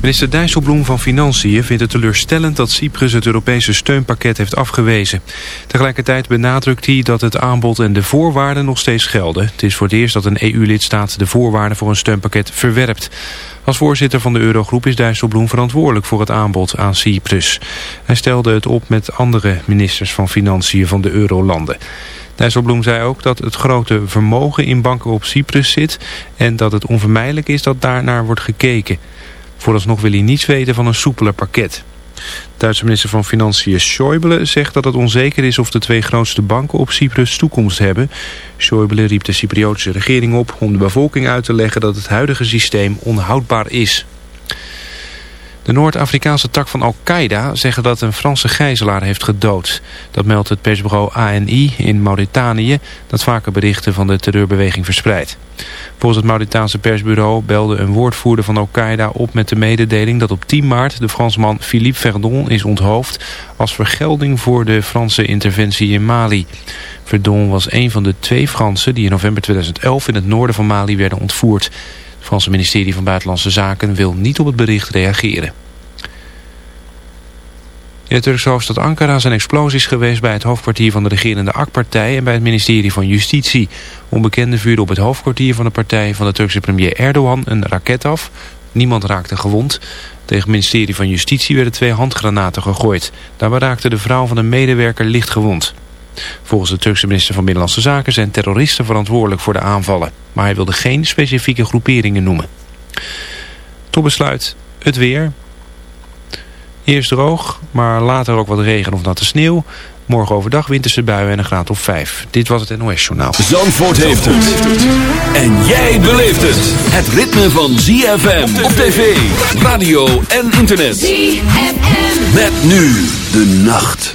Minister Dijsselbloem van Financiën vindt het teleurstellend dat Cyprus het Europese steunpakket heeft afgewezen. Tegelijkertijd benadrukt hij dat het aanbod en de voorwaarden nog steeds gelden. Het is voor het eerst dat een EU-lidstaat de voorwaarden voor een steunpakket verwerpt. Als voorzitter van de Eurogroep is Dijsselbloem verantwoordelijk voor het aanbod aan Cyprus. Hij stelde het op met andere ministers van Financiën van de Eurolanden. Dijsselbloem zei ook dat het grote vermogen in banken op Cyprus zit... en dat het onvermijdelijk is dat daarnaar wordt gekeken. Vooralsnog wil hij niets weten van een soepeler pakket. Duitse minister van Financiën Schäuble zegt dat het onzeker is of de twee grootste banken op Cyprus toekomst hebben. Schäuble riep de Cypriotische regering op om de bevolking uit te leggen dat het huidige systeem onhoudbaar is. De Noord-Afrikaanse tak van Al-Qaeda zeggen dat een Franse gijzelaar heeft gedood. Dat meldt het persbureau ANI in Mauritanië, dat vaker berichten van de terreurbeweging verspreidt. Volgens het Mauritaanse persbureau belde een woordvoerder van Al-Qaeda op met de mededeling dat op 10 maart de Fransman Philippe Verdon is onthoofd als vergelding voor de Franse interventie in Mali. Verdon was een van de twee Fransen die in november 2011 in het noorden van Mali werden ontvoerd. Het Franse ministerie van Buitenlandse Zaken wil niet op het bericht reageren. In de Turkse hoofdstad Ankara zijn explosies geweest bij het hoofdkwartier van de regerende AK-partij en bij het ministerie van Justitie. Onbekenden vuurden op het hoofdkwartier van de partij van de Turkse premier Erdogan een raket af. Niemand raakte gewond. Tegen het ministerie van Justitie werden twee handgranaten gegooid. Daarbij raakte de vrouw van een medewerker licht gewond. Volgens de Turkse minister van Binnenlandse Zaken zijn terroristen verantwoordelijk voor de aanvallen. Maar hij wilde geen specifieke groeperingen noemen. Tot besluit het weer. Eerst droog, maar later ook wat regen of natte sneeuw. Morgen overdag winterse buien en een graad of 5. Dit was het NOS Journaal. Zandvoort heeft het. En jij beleeft het. Het ritme van ZFM op tv, radio en internet. ZFM. Met nu de nacht.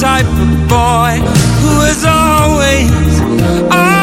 type of boy who is always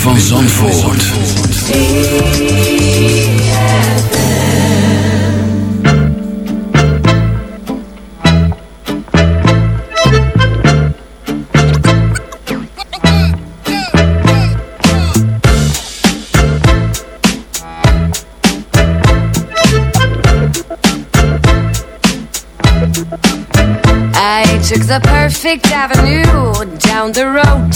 van Zandvoort. I took the perfect avenue down the road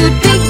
You could be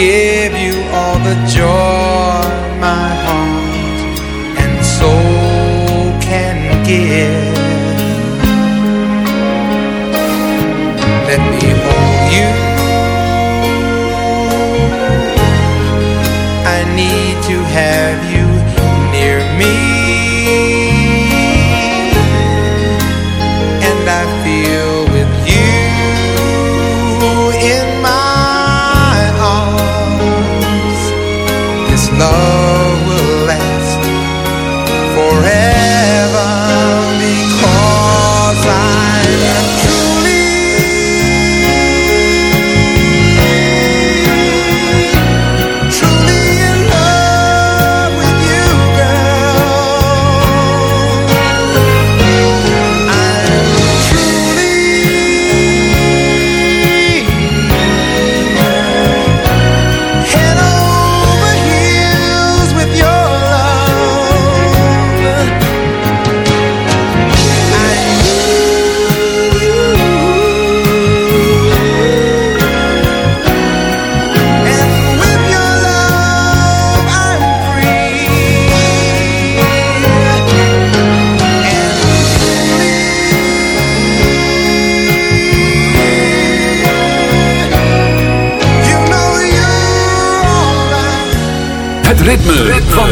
give you all the joy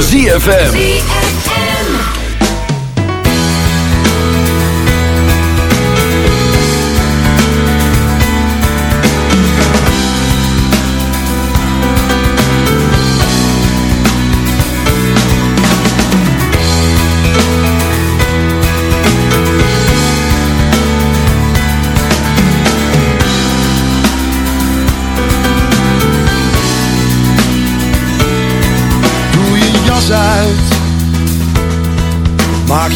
ZFM.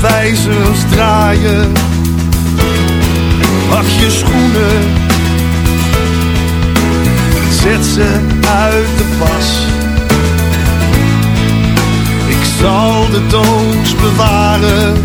Wijzers draaien. Pak je schoenen, zet ze uit de pas. Ik zal de doos bewaren,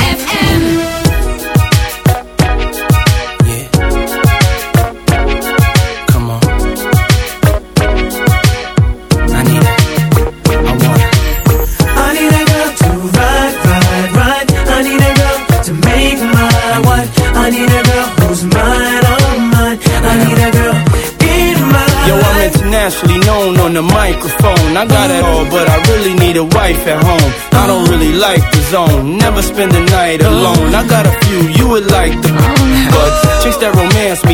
Spend the night alone. I got a few you would like the but chicks that romance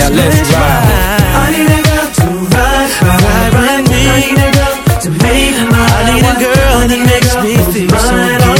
Now let's ride. I need a girl to ride, ride, ride me. I need a girl to make my I need a girl that makes me feel so good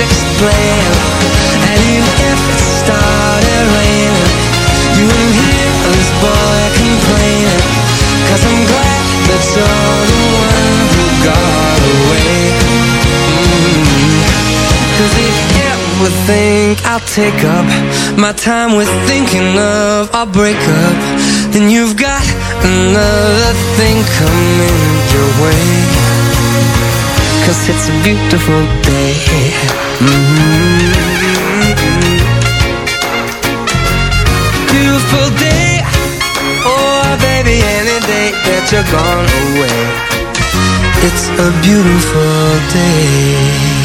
music's playing And even if it started raining You won't hear this boy complaining. Cause I'm glad that you're the one who got away. Mm. Cause if ever think I'll take up My time with thinking of our breakup Then you've got another thing coming your way Cause it's a beautiful day. Mm-hmm. Beautiful day. Oh baby, any day that you're gone away. It's a beautiful day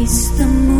Race the moon,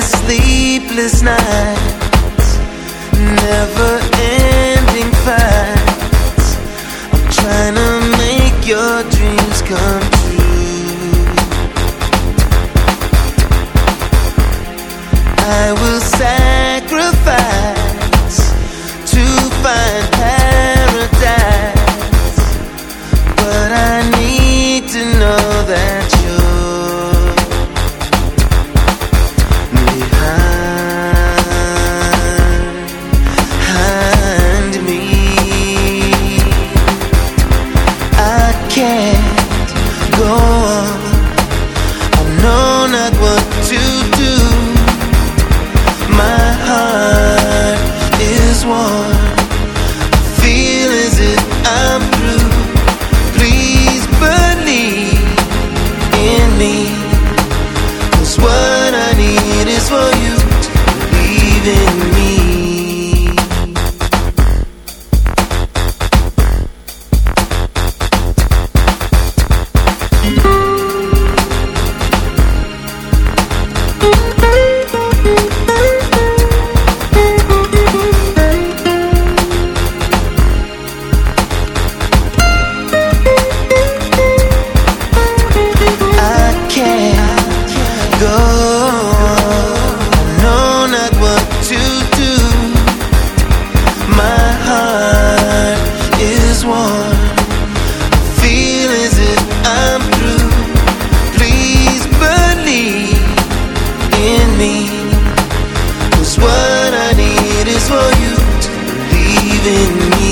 sleepless nights, never ending fights. I'm trying to make your dreams come true. I in me.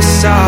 Other.